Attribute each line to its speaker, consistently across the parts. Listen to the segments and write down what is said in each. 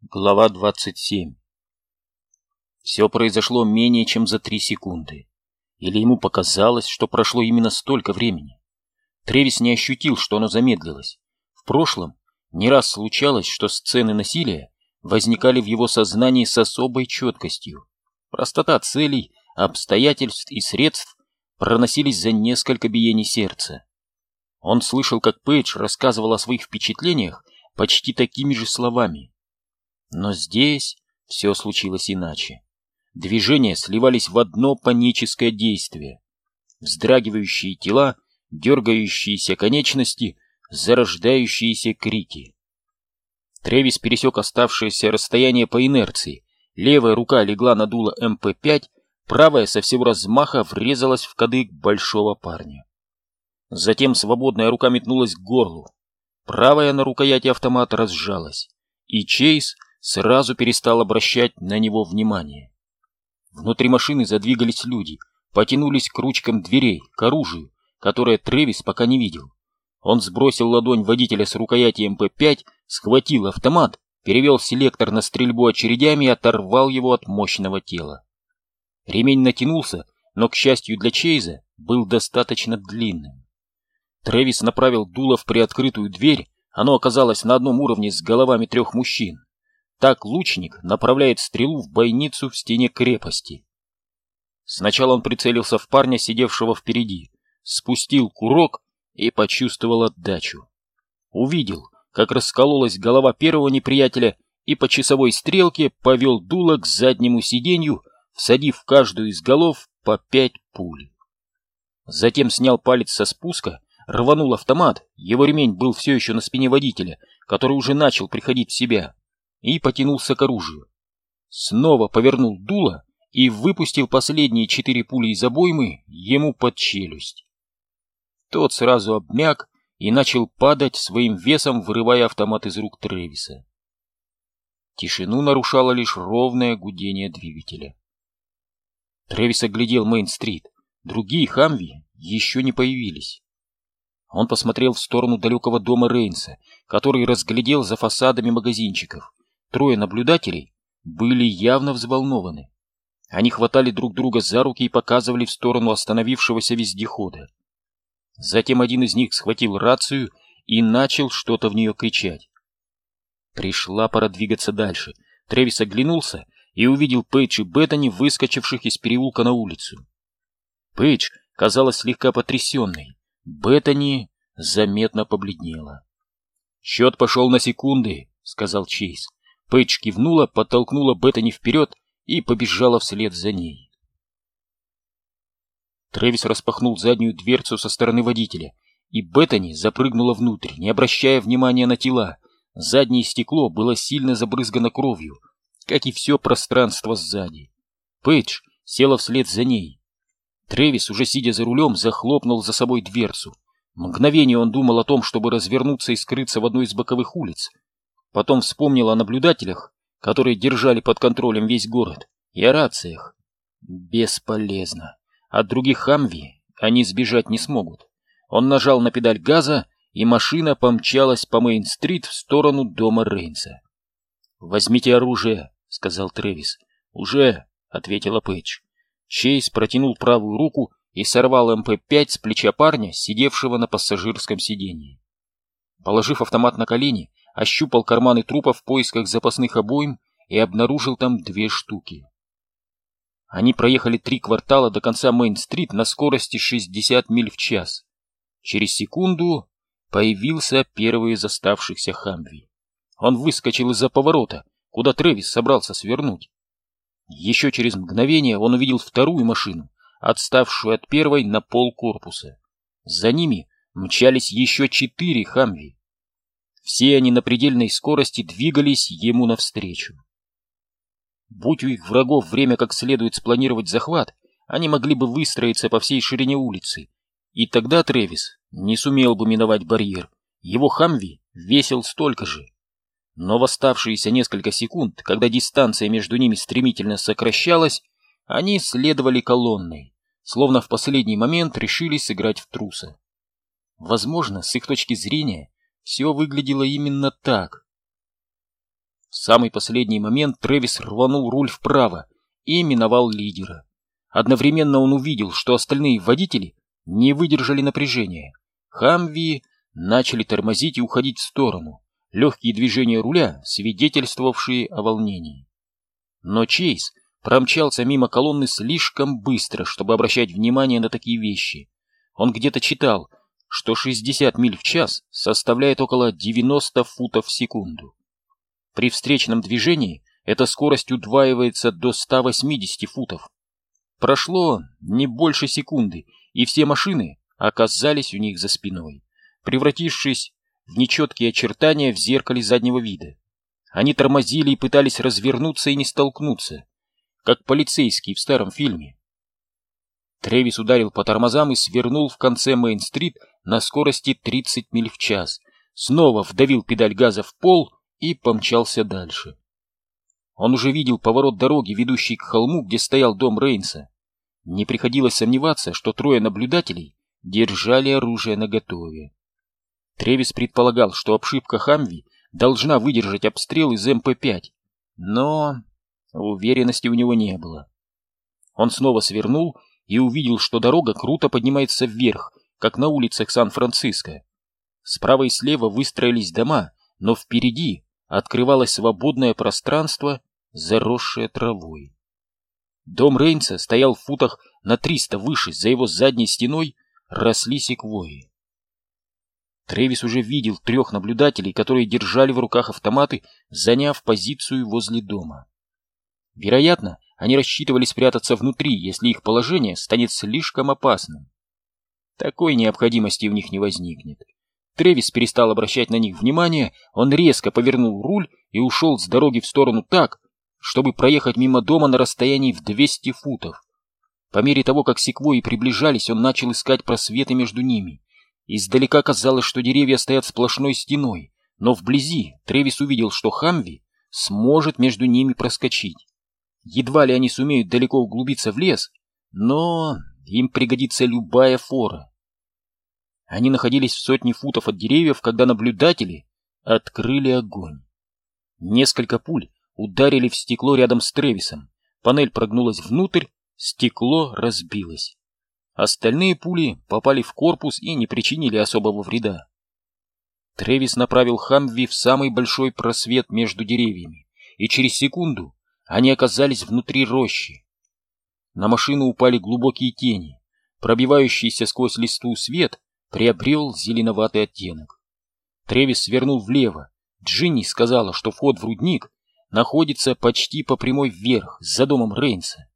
Speaker 1: Глава 27 Все произошло менее чем за три секунды. Или ему показалось, что прошло именно столько времени. Тревис не ощутил, что оно замедлилось. В прошлом не раз случалось, что сцены насилия возникали в его сознании с особой четкостью. Простота целей, обстоятельств и средств проносились за несколько биений сердца. Он слышал, как Пейдж рассказывал о своих впечатлениях почти такими же словами. Но здесь все случилось иначе. Движения сливались в одно паническое действие. Вздрагивающие тела, дергающиеся конечности, зарождающиеся крики. Тревис пересек оставшееся расстояние по инерции. Левая рука легла на дуло МП-5, правая со всего размаха врезалась в кадык большого парня. Затем свободная рука метнулась к горлу. Правая на рукояти автомата разжалась, и Чейз сразу перестал обращать на него внимание. Внутри машины задвигались люди, потянулись к ручкам дверей, к оружию, которое Тревис пока не видел. Он сбросил ладонь водителя с рукояти МП-5, схватил автомат, перевел селектор на стрельбу очередями и оторвал его от мощного тела. Ремень натянулся, но, к счастью для Чейза, был достаточно длинным. Трэвис направил дуло в приоткрытую дверь, оно оказалось на одном уровне с головами трех мужчин. Так лучник направляет стрелу в бойницу в стене крепости. Сначала он прицелился в парня, сидевшего впереди, спустил курок и почувствовал отдачу. Увидел, как раскололась голова первого неприятеля и по часовой стрелке повел дуло к заднему сиденью, всадив в каждую из голов по пять пуль. Затем снял палец со спуска, рванул автомат, его ремень был все еще на спине водителя, который уже начал приходить в себя и потянулся к оружию. Снова повернул дуло и выпустил последние четыре пули из обоймы ему под челюсть. Тот сразу обмяк и начал падать своим весом, вырывая автомат из рук Тревиса. Тишину нарушало лишь ровное гудение двигателя. Тревис оглядел Мейн-стрит. Другие хамви еще не появились. Он посмотрел в сторону далекого дома Рейнса, который разглядел за фасадами магазинчиков. Трое наблюдателей были явно взволнованы. Они хватали друг друга за руки и показывали в сторону остановившегося вездехода. Затем один из них схватил рацию и начал что-то в нее кричать. Пришла пора двигаться дальше. Тревис оглянулся и увидел Пейдж и Беттани, выскочивших из переулка на улицу. Пейдж казалась слегка потрясенной. Беттани заметно побледнела. «Счет пошел на секунды», — сказал Чейз. Пейдж кивнула, подтолкнула Беттани вперед и побежала вслед за ней. Трэвис распахнул заднюю дверцу со стороны водителя, и Беттани запрыгнула внутрь, не обращая внимания на тела. Заднее стекло было сильно забрызгано кровью, как и все пространство сзади. Пейдж села вслед за ней. Трэвис, уже сидя за рулем, захлопнул за собой дверцу. Мгновение он думал о том, чтобы развернуться и скрыться в одной из боковых улиц, Потом вспомнил о наблюдателях, которые держали под контролем весь город, и о рациях. Бесполезно. От других хамви они сбежать не смогут. Он нажал на педаль газа, и машина помчалась по Мейн-стрит в сторону дома Рейнса. «Возьмите оружие», — сказал Трэвис. «Уже», — ответила Пэтч. Чейз протянул правую руку и сорвал МП-5 с плеча парня, сидевшего на пассажирском сиденье. Положив автомат на колени, ощупал карманы трупа в поисках запасных обоим и обнаружил там две штуки. Они проехали три квартала до конца Мейн-стрит на скорости 60 миль в час. Через секунду появился первый из оставшихся Хамви. Он выскочил из-за поворота, куда Трэвис собрался свернуть. Еще через мгновение он увидел вторую машину, отставшую от первой на пол корпуса. За ними мчались еще четыре Хамви. Все они на предельной скорости двигались ему навстречу. Будь у их врагов время как следует спланировать захват, они могли бы выстроиться по всей ширине улицы, и тогда Тревис не сумел бы миновать барьер. Его Хамви весил столько же. Но в оставшиеся несколько секунд, когда дистанция между ними стремительно сокращалась, они следовали колонной, словно в последний момент решили сыграть в труса. Возможно, с их точки зрения, все выглядело именно так. В самый последний момент Трэвис рванул руль вправо и миновал лидера. Одновременно он увидел, что остальные водители не выдержали напряжения. Хамви начали тормозить и уходить в сторону. Легкие движения руля, свидетельствовавшие о волнении. Но Чейз промчался мимо колонны слишком быстро, чтобы обращать внимание на такие вещи. Он где-то читал, что 60 миль в час составляет около 90 футов в секунду. При встречном движении эта скорость удваивается до 180 футов. Прошло не больше секунды, и все машины оказались у них за спиной, превратившись в нечеткие очертания в зеркале заднего вида. Они тормозили и пытались развернуться и не столкнуться, как полицейские в старом фильме. Тревис ударил по тормозам и свернул в конце Мейн-стрит на скорости 30 миль в час, снова вдавил педаль газа в пол и помчался дальше. Он уже видел поворот дороги, ведущий к холму, где стоял дом Рейнса. Не приходилось сомневаться, что трое наблюдателей держали оружие наготове. Тревис предполагал, что обшивка Хамви должна выдержать обстрел из МП-5, но уверенности у него не было. Он снова свернул и увидел, что дорога круто поднимается вверх, как на улицах Сан-Франциско. Справа и слева выстроились дома, но впереди открывалось свободное пространство заросшая травой. Дом Рейнса стоял в футах на триста выше, за его задней стеной росли секвои. Тревис уже видел трех наблюдателей, которые держали в руках автоматы, заняв позицию возле дома. Вероятно, они рассчитывали спрятаться внутри, если их положение станет слишком опасным. Такой необходимости в них не возникнет. Тревис перестал обращать на них внимание, он резко повернул руль и ушел с дороги в сторону так, чтобы проехать мимо дома на расстоянии в 200 футов. По мере того, как секвои приближались, он начал искать просветы между ними. Издалека казалось, что деревья стоят сплошной стеной, но вблизи Тревис увидел, что Хамви сможет между ними проскочить. Едва ли они сумеют далеко углубиться в лес, но им пригодится любая фора. Они находились в сотне футов от деревьев, когда наблюдатели открыли огонь. Несколько пуль ударили в стекло рядом с Тревисом. Панель прогнулась внутрь, стекло разбилось. Остальные пули попали в корпус и не причинили особого вреда. Тревис направил Хамви в самый большой просвет между деревьями, и через секунду они оказались внутри рощи. На машину упали глубокие тени. Пробивающийся сквозь листву свет приобрел зеленоватый оттенок. Тревис свернул влево. Джинни сказала, что вход в рудник находится почти по прямой вверх, за домом Рейнса.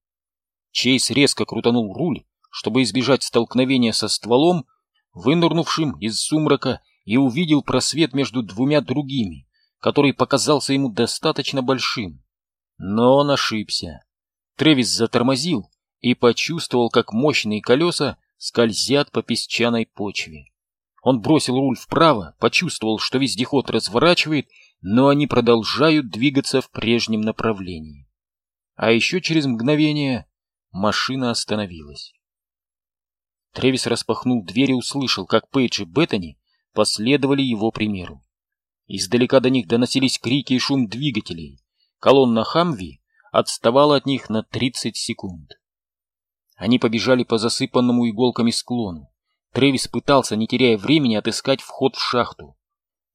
Speaker 1: Чейз резко крутанул руль, чтобы избежать столкновения со стволом, вынырнувшим из сумрака, и увидел просвет между двумя другими, который показался ему достаточно большим. Но он ошибся. Тревис затормозил и почувствовал, как мощные колеса скользят по песчаной почве. Он бросил руль вправо, почувствовал, что вездеход разворачивает но они продолжают двигаться в прежнем направлении. А еще через мгновение машина остановилась. Тревис распахнул дверь и услышал, как Пейдж и Беттани последовали его примеру. Издалека до них доносились крики и шум двигателей. Колонна Хамви отставала от них на 30 секунд. Они побежали по засыпанному иголками склону. Тревис пытался, не теряя времени, отыскать вход в шахту.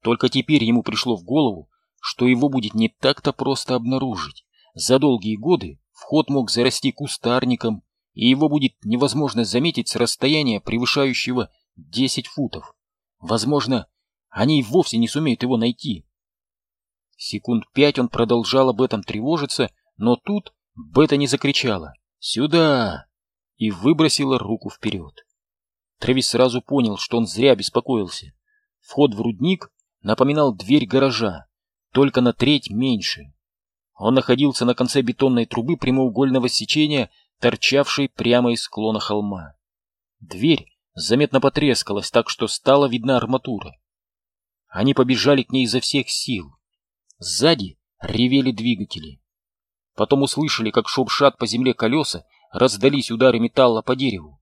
Speaker 1: Только теперь ему пришло в голову, что его будет не так-то просто обнаружить. За долгие годы вход мог зарасти кустарником, и его будет невозможно заметить с расстояния, превышающего 10 футов. Возможно, они и вовсе не сумеют его найти. Секунд пять он продолжал об этом тревожиться, но тут Бета не закричала «Сюда!» И выбросила руку вперед. Трэвис сразу понял, что он зря беспокоился. Вход в рудник напоминал дверь гаража, только на треть меньше. Он находился на конце бетонной трубы прямоугольного сечения, торчавшей прямо из склона холма. Дверь заметно потрескалась, так что стала видна арматура. Они побежали к ней изо всех сил. Сзади ревели двигатели. Потом услышали, как шуршат по земле колеса, раздались удары металла по дереву.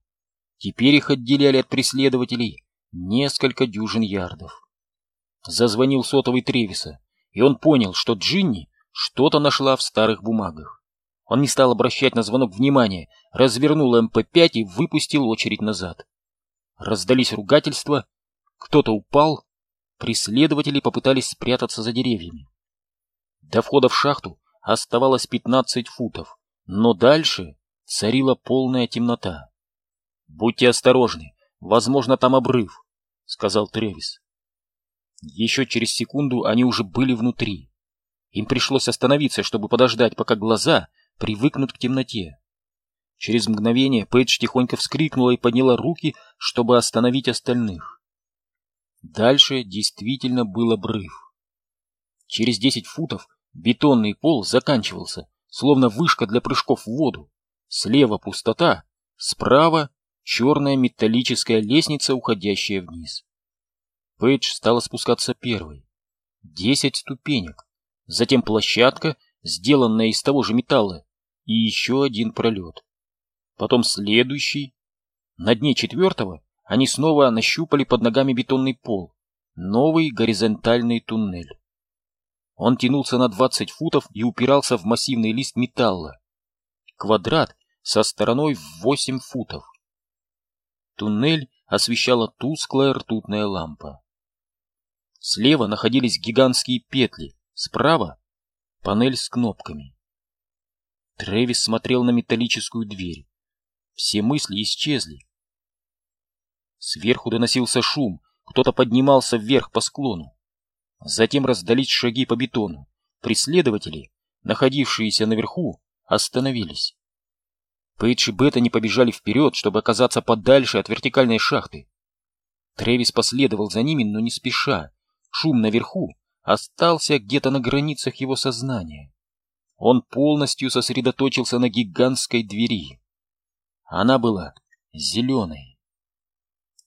Speaker 1: Теперь их отделяли от преследователей несколько дюжин ярдов. Зазвонил сотовый Тревиса. и он понял, что Джинни что-то нашла в старых бумагах. Он не стал обращать на звонок внимания, развернул МП-5 и выпустил очередь назад. Раздались ругательства, кто-то упал, преследователи попытались спрятаться за деревьями. До входа в шахту оставалось 15 футов, но дальше царила полная темнота. «Будьте осторожны, возможно, там обрыв», — сказал Тревис. Еще через секунду они уже были внутри. Им пришлось остановиться, чтобы подождать, пока глаза привыкнут к темноте. Через мгновение Пейдж тихонько вскрикнула и подняла руки, чтобы остановить остальных. Дальше действительно был обрыв. Через десять футов бетонный пол заканчивался, словно вышка для прыжков в воду. Слева пустота, справа черная металлическая лестница, уходящая вниз. Пейдж стала спускаться первой. Десять ступенек, затем площадка, сделанная из того же металла, и еще один пролет. Потом следующий. На дне четвертого они снова нащупали под ногами бетонный пол, новый горизонтальный туннель. Он тянулся на 20 футов и упирался в массивный лист металла. Квадрат со стороной в 8 футов. Туннель освещала тусклая ртутная лампа. Слева находились гигантские петли, справа — панель с кнопками. Трэвис смотрел на металлическую дверь. Все мысли исчезли. Сверху доносился шум, кто-то поднимался вверх по склону. Затем раздались шаги по бетону. Преследователи, находившиеся наверху, остановились. Пейдж и Бета не побежали вперед, чтобы оказаться подальше от вертикальной шахты. Трэвис последовал за ними, но не спеша, Шум наверху остался где-то на границах его сознания. Он полностью сосредоточился на гигантской двери. Она была зеленой.